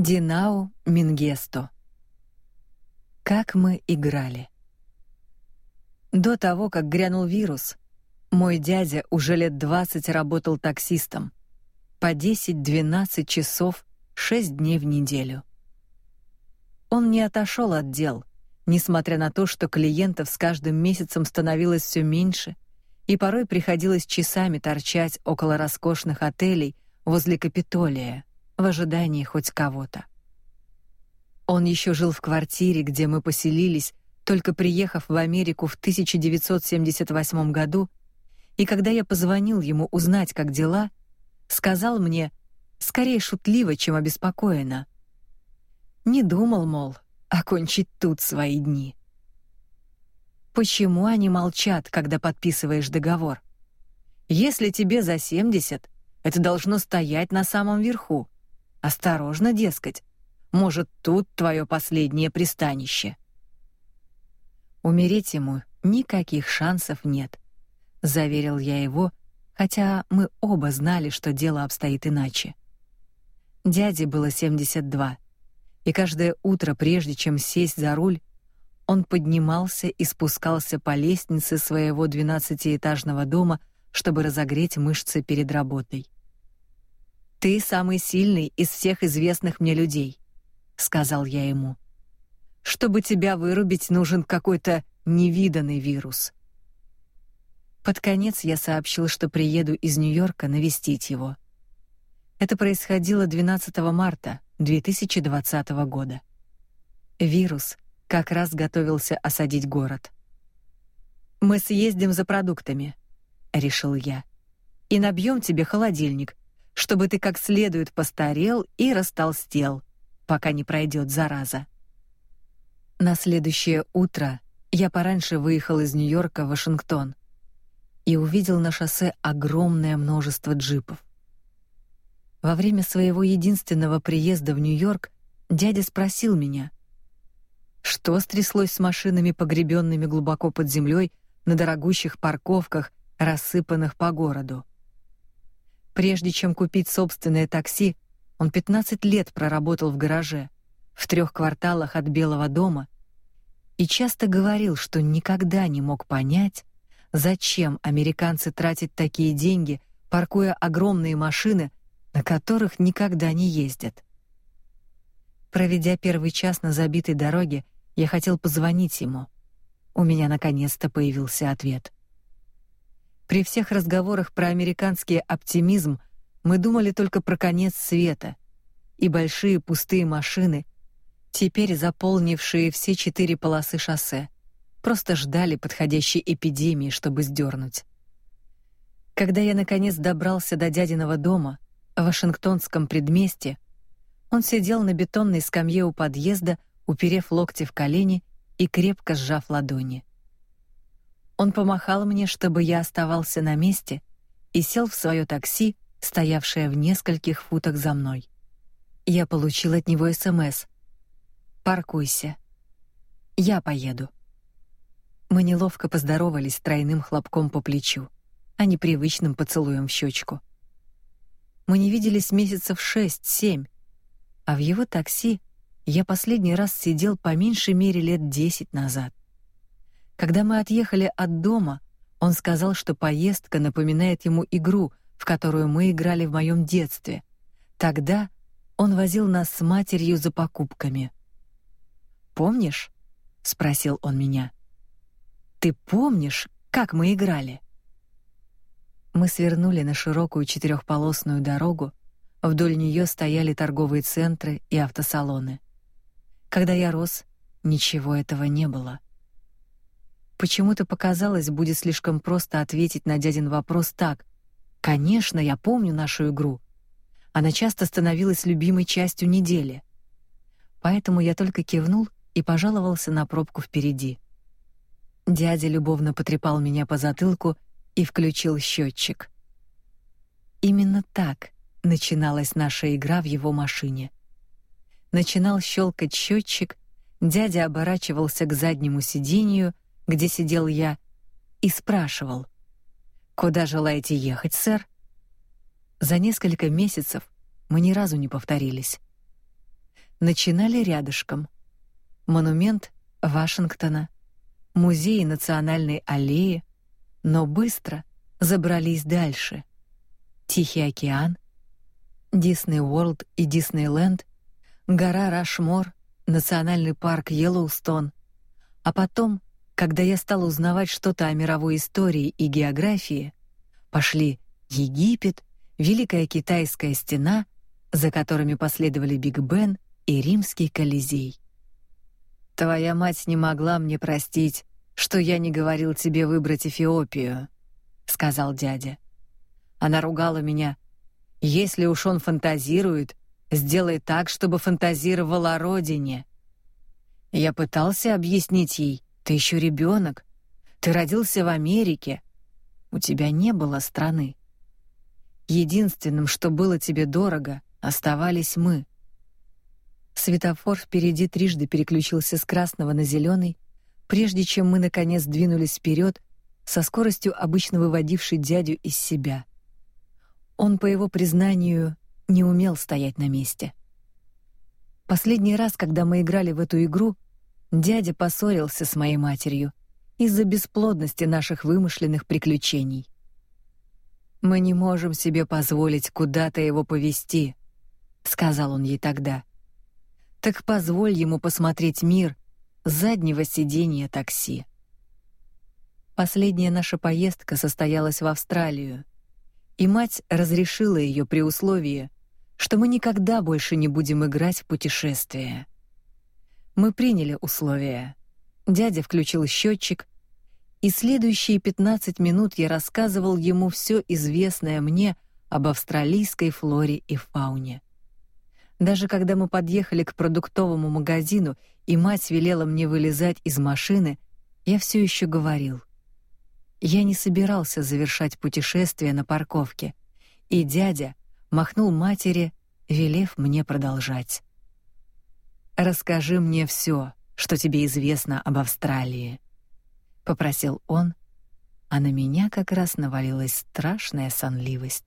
Динау Мингесто. Как мы играли. До того, как грянул вирус, мой дядя уже лет 20 работал таксистом. По 10-12 часов 6 дней в неделю. Он не отошел от дел, несмотря на то, что клиентов с каждым месяцем становилось все меньше, и порой приходилось часами торчать около роскошных отелей возле Капитолия в ожидании хоть кого-то. Он еще жил в квартире, где мы поселились, только приехав в Америку в 1978 году, и когда я позвонил ему узнать, как дела, сказал мне, скорее шутливо, чем обеспокоенно. Не думал, мол, окончить тут свои дни. Почему они молчат, когда подписываешь договор? Если тебе за 70, это должно стоять на самом верху. Осторожно, дескать. Может, тут твое последнее пристанище. Умереть ему никаких шансов нет, заверил я его, хотя мы оба знали, что дело обстоит иначе. Дяде было 72, и каждое утро, прежде чем сесть за руль, он поднимался и спускался по лестнице своего двенадцатиэтажного дома, чтобы разогреть мышцы перед работой. Ты самый сильный из всех известных мне людей, сказал я ему. Чтобы тебя вырубить, нужен какой-то невиданный вирус. Под конец я сообщил, что приеду из Нью-Йорка навестить его. Это происходило 12 марта 2020 года. Вирус как раз готовился осадить город. Мы съездим за продуктами, решил я. И набьем тебе холодильник, чтобы ты как следует постарел и растолстел, пока не пройдет зараза. На следующее утро я пораньше выехал из Нью-Йорка в Вашингтон и увидел на шоссе огромное множество джипов. Во время своего единственного приезда в Нью-Йорк дядя спросил меня, что стряслось с машинами, погребенными глубоко под землей на дорогущих парковках, рассыпанных по городу. Прежде чем купить собственное такси, он 15 лет проработал в гараже в трех кварталах от Белого дома и часто говорил, что никогда не мог понять, зачем американцы тратят такие деньги, паркуя огромные машины, на которых никогда не ездят. Проведя первый час на забитой дороге, я хотел позвонить ему. У меня наконец-то появился ответ. При всех разговорах про американский оптимизм мы думали только про конец света и большие пустые машины, теперь заполнившие все четыре полосы шоссе, просто ждали подходящей эпидемии, чтобы сдернуть. Когда я наконец добрался до дядиного дома в Вашингтонском предместье, он сидел на бетонной скамье у подъезда, уперев локти в колени и крепко сжав ладони. Он помахал мне, чтобы я оставался на месте, и сел в свое такси, стоявшее в нескольких футах за мной. Я получил от него СМС: "Паркуйся. Я поеду". Мы неловко поздоровались тройным хлопком по плечу, а не привычным поцелуем в щечку. Мы не виделись месяцев шесть-семь, а в его такси я последний раз сидел по меньшей мере лет десять назад. Когда мы отъехали от дома, он сказал, что поездка напоминает ему игру, в которую мы играли в моем детстве. Тогда он возил нас с матерью за покупками. Помнишь? спросил он меня. Ты помнишь, как мы играли? Мы свернули на широкую четырехполосную дорогу. Вдоль нее стояли торговые центры и автосалоны. Когда я рос, ничего этого не было. Почему-то показалось, будет слишком просто ответить на дядин вопрос так: "Конечно, я помню нашу игру. Она часто становилась любимой частью недели". Поэтому я только кивнул и пожаловался на пробку впереди. Дядя любовно потрепал меня по затылку и включил счетчик. Именно так начиналась наша игра в его машине. Начинал щелкать счетчик, дядя оборачивался к заднему сиденью где сидел я, и спрашивал: "Куда желаете ехать, сэр?" За несколько месяцев мы ни разу не повторились. начинали рядышком. Монумент Вашингтона, музей национальной аллеи, но быстро забрались дальше. Тихий океан, Дисней Уорлд и Диснейленд, гора Рашмор, национальный парк Йеллоустон. А потом, когда я стал узнавать что-то о мировой истории и географии, пошли Египет, Великая Китайская стена, за которыми последовали Биг Бен и Римский Колизей. Твоя мать не могла мне простить, что я не говорил тебе выбрать Эфиопию, сказал дядя. Она ругала меня. Если уж он фантазирует, сделай так, чтобы фантазировал о родине. Я пытался объяснить ей: ты еще ребенок, ты родился в Америке, у тебя не было страны. Единственным, что было тебе дорого, оставались мы. Светофор впереди трижды переключился с красного на зеленый, прежде чем мы наконец двинулись вперед со скоростью обычно выводившей дядю из себя. Он, по его признанию, не умел стоять на месте. Последний раз, когда мы играли в эту игру, дядя поссорился с моей матерью из-за бесплодности наших вымышленных приключений. Мы не можем себе позволить куда-то его повести, сказал он ей тогда. Так позволь ему посмотреть мир с заднего сиденья такси. Последняя наша поездка состоялась в Австралию, и мать разрешила ее при условии, что мы никогда больше не будем играть в путешествия. Мы приняли условия. Дядя включил счетчик, и следующие 15 минут я рассказывал ему все известное мне об австралийской флоре и фауне. Даже когда мы подъехали к продуктовому магазину, и мать велела мне вылезать из машины, я все еще говорил. Я не собирался завершать путешествие на парковке, и дядя махнул матери, велев мне продолжать. Расскажи мне все, что тебе известно об Австралии, попросил он, а на меня как раз навалилась страшная сонливость.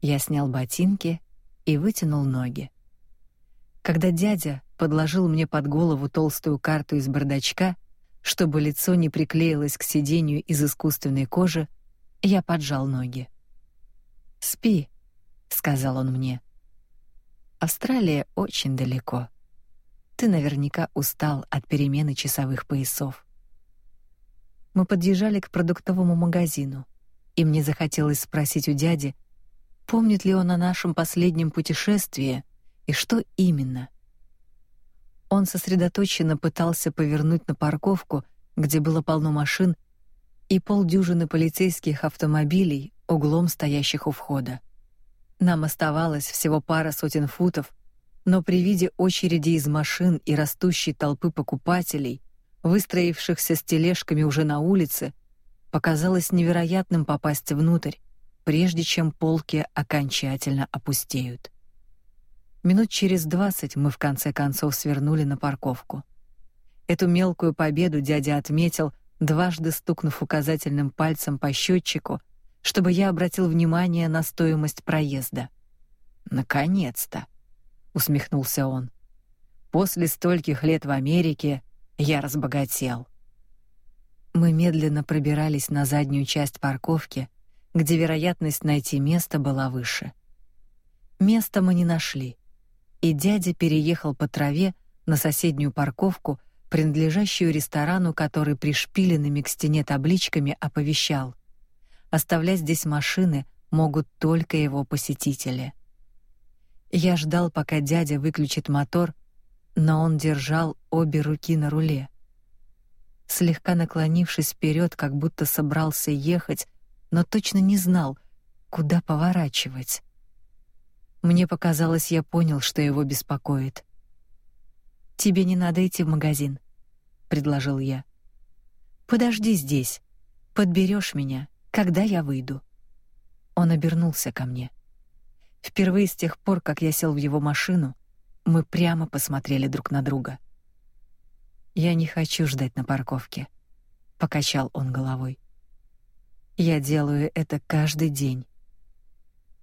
Я снял ботинки и вытянул ноги. Когда дядя подложил мне под голову толстую карту из бардачка, чтобы лицо не приклеилось к сиденью из искусственной кожи, я поджал ноги. "Спи", сказал он мне. Австралия очень далеко. Ты наверняка устал от перемены часовых поясов. Мы подъезжали к продуктовому магазину, и мне захотелось спросить у дяди, помнит ли он о нашем последнем путешествии и что именно. Он сосредоточенно пытался повернуть на парковку, где было полно машин и полдюжины полицейских автомобилей, углом стоящих у входа. Нам оставалось всего пара сотен футов, но при виде очереди из машин и растущей толпы покупателей, выстроившихся с тележками уже на улице, показалось невероятным попасть внутрь, прежде чем полки окончательно опустеют. Минут через двадцать мы в конце концов свернули на парковку. Эту мелкую победу дядя отметил, дважды стукнув указательным пальцем по счетчику, чтобы я обратил внимание на стоимость проезда. Наконец-то, усмехнулся он. После стольких лет в Америке я разбогател. Мы медленно пробирались на заднюю часть парковки, где вероятность найти место была выше. Места мы не нашли, и дядя переехал по траве на соседнюю парковку, принадлежащую ресторану, который пришпиленными к стене табличками оповещал: оставлять здесь машины могут только его посетители. Я ждал, пока дядя выключит мотор, но он держал обе руки на руле. Слегка наклонившись вперед, как будто собрался ехать, но точно не знал, куда поворачивать. Мне показалось, я понял, что его беспокоит. Тебе не надо идти в магазин, предложил я. Подожди здесь. Подберешь меня, когда я выйду. Он обернулся ко мне. Впервые с тех пор, как я сел в его машину, мы прямо посмотрели друг на друга. Я не хочу ждать на парковке, покачал он головой. Я делаю это каждый день.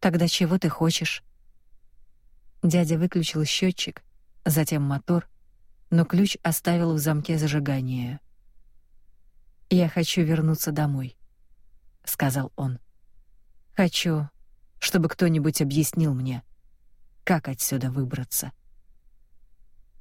Тогда чего ты хочешь? Дядя выключил счетчик затем мотор, но ключ оставил в замке зажигания. Я хочу вернуться домой, сказал он. Хочу, чтобы кто-нибудь объяснил мне, как отсюда выбраться.